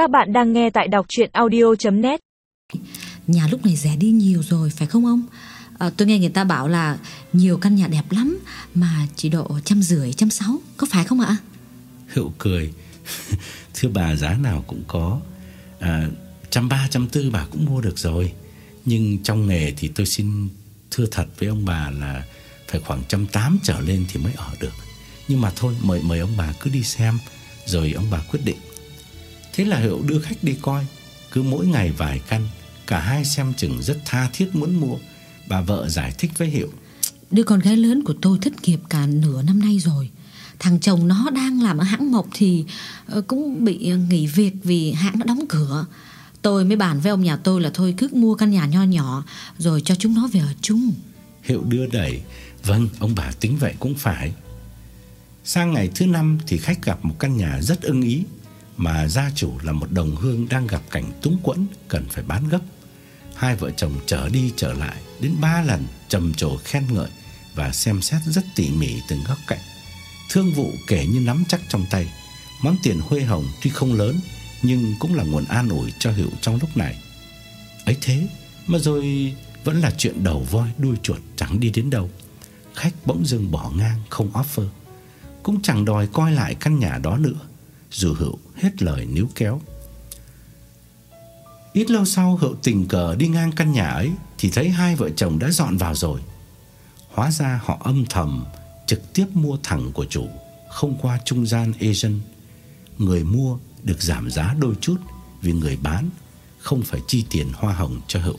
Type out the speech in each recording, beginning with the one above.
Các bạn đang nghe tại đọc chuyện audio.net Nhà lúc này rẻ đi nhiều rồi phải không ông? À, tôi nghe người ta bảo là nhiều căn nhà đẹp lắm mà chỉ độ trăm rưỡi, trăm sáu, có phải không ạ? Hữu cười. Thưa bà giá nào cũng có. À, trăm ba, trăm tư bà cũng mua được rồi. Nhưng trong nghề thì tôi xin thưa thật với ông bà là phải khoảng trăm tám trở lên thì mới ở được. Nhưng mà thôi mời mời ông bà cứ đi xem rồi ông bà quyết định. Thế là Hiệu đưa khách đi coi, cứ mỗi ngày vài căn, cả hai xem chừng rất tha thiết muốn mua. Bà vợ giải thích với Hiệu. Đứa con gái lớn của tôi thất nghiệp cả nửa năm nay rồi. Thằng chồng nó đang làm ở hãng mộc thì ờ, cũng bị nghỉ việc vì hãng nó đóng cửa. Tôi mới bàn với ông nhà tôi là thôi cứ mua căn nhà nho nhỏ rồi cho chúng nó về ở chung. Hiệu đưa đẩy, vâng, ông bà tính vậy cũng phải. Sang ngày thứ năm thì khách gặp một căn nhà rất ưng ý mà gia chủ là một đồng hương đang gặp cảnh túng quẫn cần phải bán gấp. Hai vợ chồng trở đi trở lại đến ba lần trầm trồ khen ngợi và xem xét rất tỉ mỉ từng góc cạnh. Thương vụ kể như nắm chắc trong tay. Món tiền huê hồng tuy không lớn, nhưng cũng là nguồn an ủi cho Hiệu trong lúc này. Ấy thế mà rồi vẫn là chuyện đầu voi đuôi chuột chẳng đi đến đâu. Khách bỗng dưng bỏ ngang không offer. Cũng chẳng đòi coi lại căn nhà đó nữa dù Hữu hết lời níu kéo. Ít lâu sau, Hữu tình cờ đi ngang căn nhà ấy Thì thấy hai vợ chồng đã dọn vào rồi. Hóa ra họ âm thầm Trực tiếp mua thẳng của chủ, Không qua trung gian agent. Người mua được giảm giá đôi chút Vì người bán Không phải chi tiền hoa hồng cho Hữu.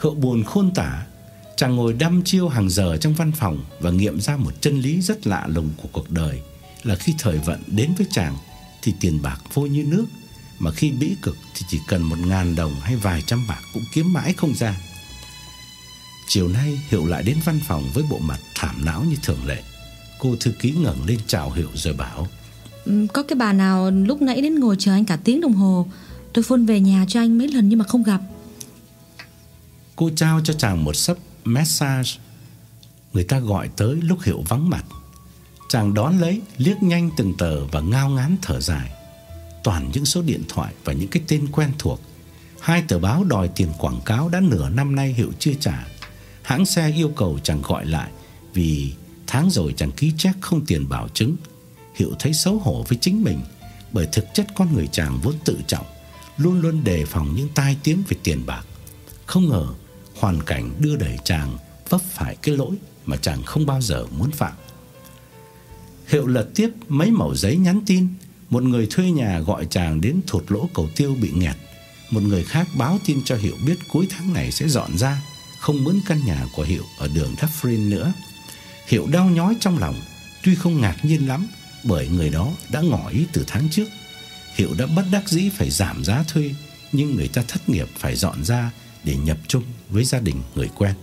Hữu buồn khôn tả, Chàng ngồi đăm chiêu hàng giờ trong văn phòng và nghiệm ra một chân lý rất lạ lùng của cuộc đời là khi thời vận đến với chàng thì tiền bạc vô như nước, mà khi bĩ cực thì chỉ cần một ngàn đồng hay vài trăm bạc cũng kiếm mãi không ra. Chiều nay Hiệu lại đến văn phòng với bộ mặt thảm não như thường lệ. Cô thư ký ngẩng lên chào Hiệu rồi bảo: ừ, "Có cái bà nào lúc nãy đến ngồi chờ anh cả tiếng đồng hồ, tôi phone về nhà cho anh mấy lần nhưng mà không gặp." Cô trao cho chàng một sấp massage. Người ta gọi tới lúc Hiệu vắng mặt. Chàng đón lấy, liếc nhanh từng tờ và ngao ngán thở dài. Toàn những số điện thoại và những cái tên quen thuộc. Hai tờ báo đòi tiền quảng cáo đã nửa năm nay Hiệu chưa trả. Hãng xe yêu cầu chàng gọi lại vì tháng rồi chàng ký check không tiền bảo chứng. Hiệu thấy xấu hổ với chính mình bởi thực chất con người chàng vốn tự trọng, luôn luôn đề phòng những tai tiếng về tiền bạc. Không ngờ hoàn cảnh đưa đẩy chàng vấp phải cái lỗi mà chàng không bao giờ muốn phạm. Hiệu lật tiếp mấy mẩu giấy nhắn tin, một người thuê nhà gọi chàng đến thụt lỗ cầu tiêu bị nghẹt, một người khác báo tin cho Hiệu biết cuối tháng này sẽ dọn ra, không muốn căn nhà của Hiệu ở đường Dufferin nữa. Hiệu đau nhói trong lòng, tuy không ngạc nhiên lắm bởi người đó đã ngỏ ý từ tháng trước. Hiệu đã bất đắc dĩ phải giảm giá thuê, nhưng người ta thất nghiệp phải dọn ra để nhập chung với gia đình người quen.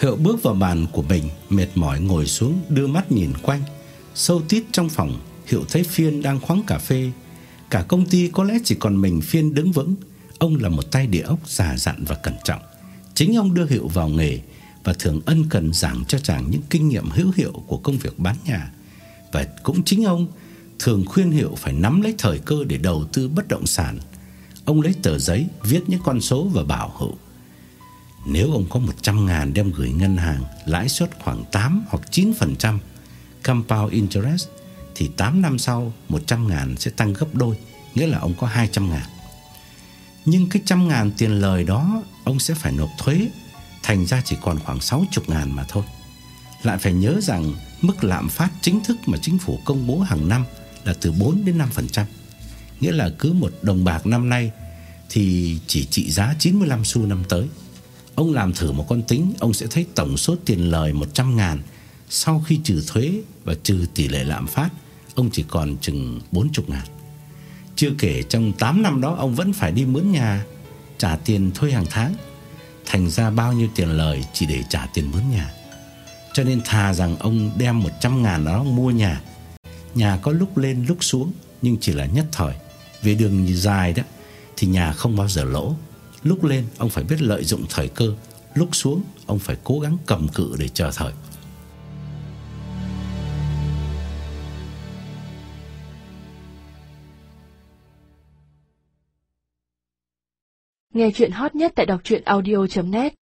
Hiệu bước vào bàn của mình, mệt mỏi ngồi xuống, đưa mắt nhìn quanh. Sâu tít trong phòng, Hiệu thấy Phiên đang khoáng cà phê. Cả công ty có lẽ chỉ còn mình Phiên đứng vững. Ông là một tay địa ốc già dặn và cẩn trọng. Chính ông đưa Hiệu vào nghề và thường ân cần giảng cho chàng những kinh nghiệm hữu hiệu của công việc bán nhà. Và cũng chính ông thường khuyên Hiệu phải nắm lấy thời cơ để đầu tư bất động sản Ông lấy tờ giấy viết những con số và bảo Hữu nếu ông có 100 ngàn đem gửi ngân hàng, Lãi suất khoảng 8 hoặc 9% Compound interest, Thì 8 năm sau 100 ngàn sẽ tăng gấp đôi, Nghĩa là ông có 200 ngàn. Nhưng cái trăm ngàn tiền lời đó, Ông sẽ phải nộp thuế, Thành ra chỉ còn khoảng 60 ngàn mà thôi. Lại phải nhớ rằng, Mức lạm phát chính thức mà chính phủ công bố hàng năm Là từ 4 đến 5% Nghĩa là cứ một đồng bạc năm nay Thì chỉ trị giá 95 xu năm tới. Ông làm thử một con tính, Ông sẽ thấy tổng số tiền lời 100 ngàn. Sau khi trừ thuế Và trừ tỷ lệ lạm phát, Ông chỉ còn chừng 40 ngàn. Chưa kể trong 8 năm đó, Ông vẫn phải đi mướn nhà, Trả tiền thuê hàng tháng. Thành ra bao nhiêu tiền lời Chỉ để trả tiền mướn nhà. Cho nên thà rằng ông đem 100 ngàn đó mua nhà. Nhà có lúc lên, lúc xuống, Nhưng chỉ là nhất thời. Về đường dài đó, Thì nhà không bao giờ lỗ. Lúc lên, ông phải biết lợi dụng thời cơ. Lúc xuống, ông phải cố gắng cầm cự để chờ thời. Nghe chuyện hot nhất tại đọc truyện audio.net